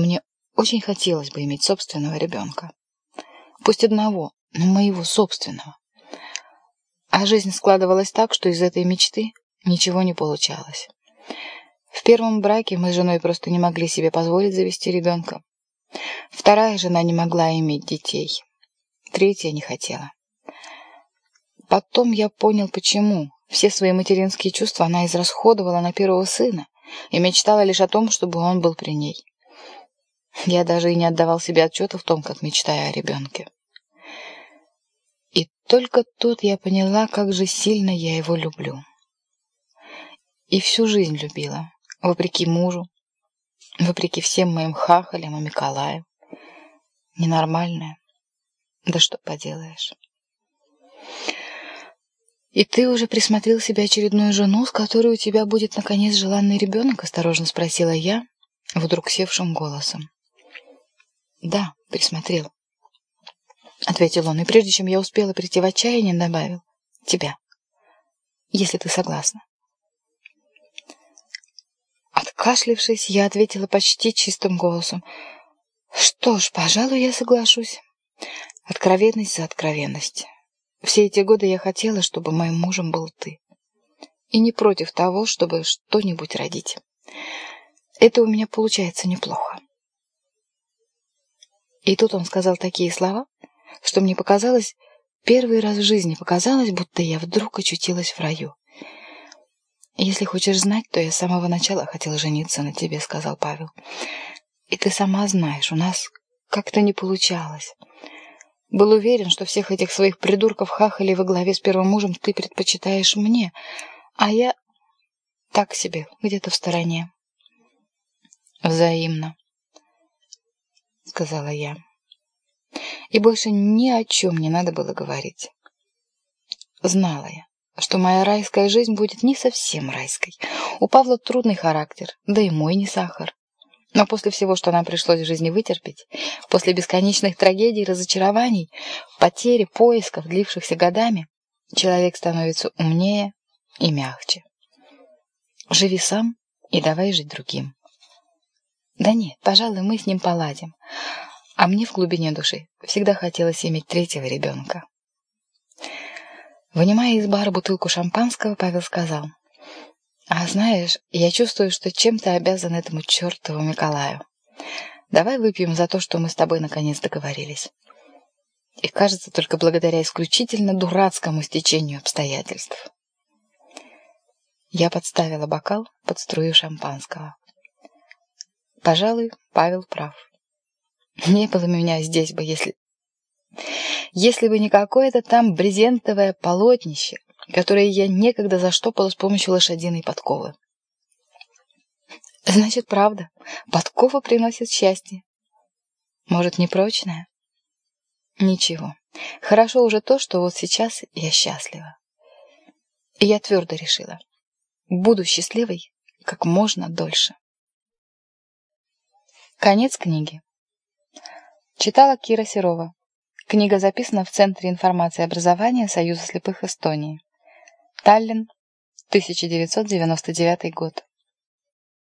Мне очень хотелось бы иметь собственного ребенка. Пусть одного, но моего собственного. А жизнь складывалась так, что из этой мечты ничего не получалось. В первом браке мы с женой просто не могли себе позволить завести ребенка. Вторая жена не могла иметь детей. Третья не хотела. Потом я понял, почему. Все свои материнские чувства она израсходовала на первого сына и мечтала лишь о том, чтобы он был при ней. Я даже и не отдавал себе отчета в том, как мечтаю о ребенке. И только тут я поняла, как же сильно я его люблю. И всю жизнь любила, вопреки мужу, вопреки всем моим хахалям и Миколаю. Ненормальная. Да что поделаешь. «И ты уже присмотрел себе очередную жену, с которой у тебя будет, наконец, желанный ребенок?» — осторожно спросила я, вдруг севшим голосом. «Да, присмотрел», — ответил он, и прежде чем я успела прийти в отчаяние, добавил. «Тебя, если ты согласна». Откашлившись, я ответила почти чистым голосом. «Что ж, пожалуй, я соглашусь. Откровенность за откровенность. Все эти годы я хотела, чтобы моим мужем был ты. И не против того, чтобы что-нибудь родить. Это у меня получается неплохо». И тут он сказал такие слова, что мне показалось, первый раз в жизни показалось, будто я вдруг очутилась в раю. «Если хочешь знать, то я с самого начала хотела жениться на тебе», — сказал Павел. «И ты сама знаешь, у нас как-то не получалось. Был уверен, что всех этих своих придурков хахали во главе с первым мужем ты предпочитаешь мне, а я так себе, где-то в стороне». «Взаимно», — сказала я. И больше ни о чем не надо было говорить. Знала я что моя райская жизнь будет не совсем райской. У Павла трудный характер, да и мой не сахар. Но после всего, что нам пришлось в жизни вытерпеть, после бесконечных трагедий, разочарований, потери, поисков, длившихся годами, человек становится умнее и мягче. Живи сам и давай жить другим. Да нет, пожалуй, мы с ним поладим. А мне в глубине души всегда хотелось иметь третьего ребенка. Вынимая из бара бутылку шампанского, Павел сказал, «А знаешь, я чувствую, что чем-то обязан этому чертову Николаю. Давай выпьем за то, что мы с тобой наконец договорились». И кажется, только благодаря исключительно дурацкому стечению обстоятельств. Я подставила бокал под струю шампанского. Пожалуй, Павел прав. Не было меня здесь бы, если если бы не какое-то там брезентовое полотнище, которое я некогда заштопала с помощью лошадиной подковы. Значит, правда, подкова приносит счастье. Может, непрочная? Ничего. Хорошо уже то, что вот сейчас я счастлива. И я твердо решила. Буду счастливой как можно дольше. Конец книги. Читала Кира Серова. Книга записана в Центре информации и образования Союза слепых Эстонии. Таллин, 1999 год.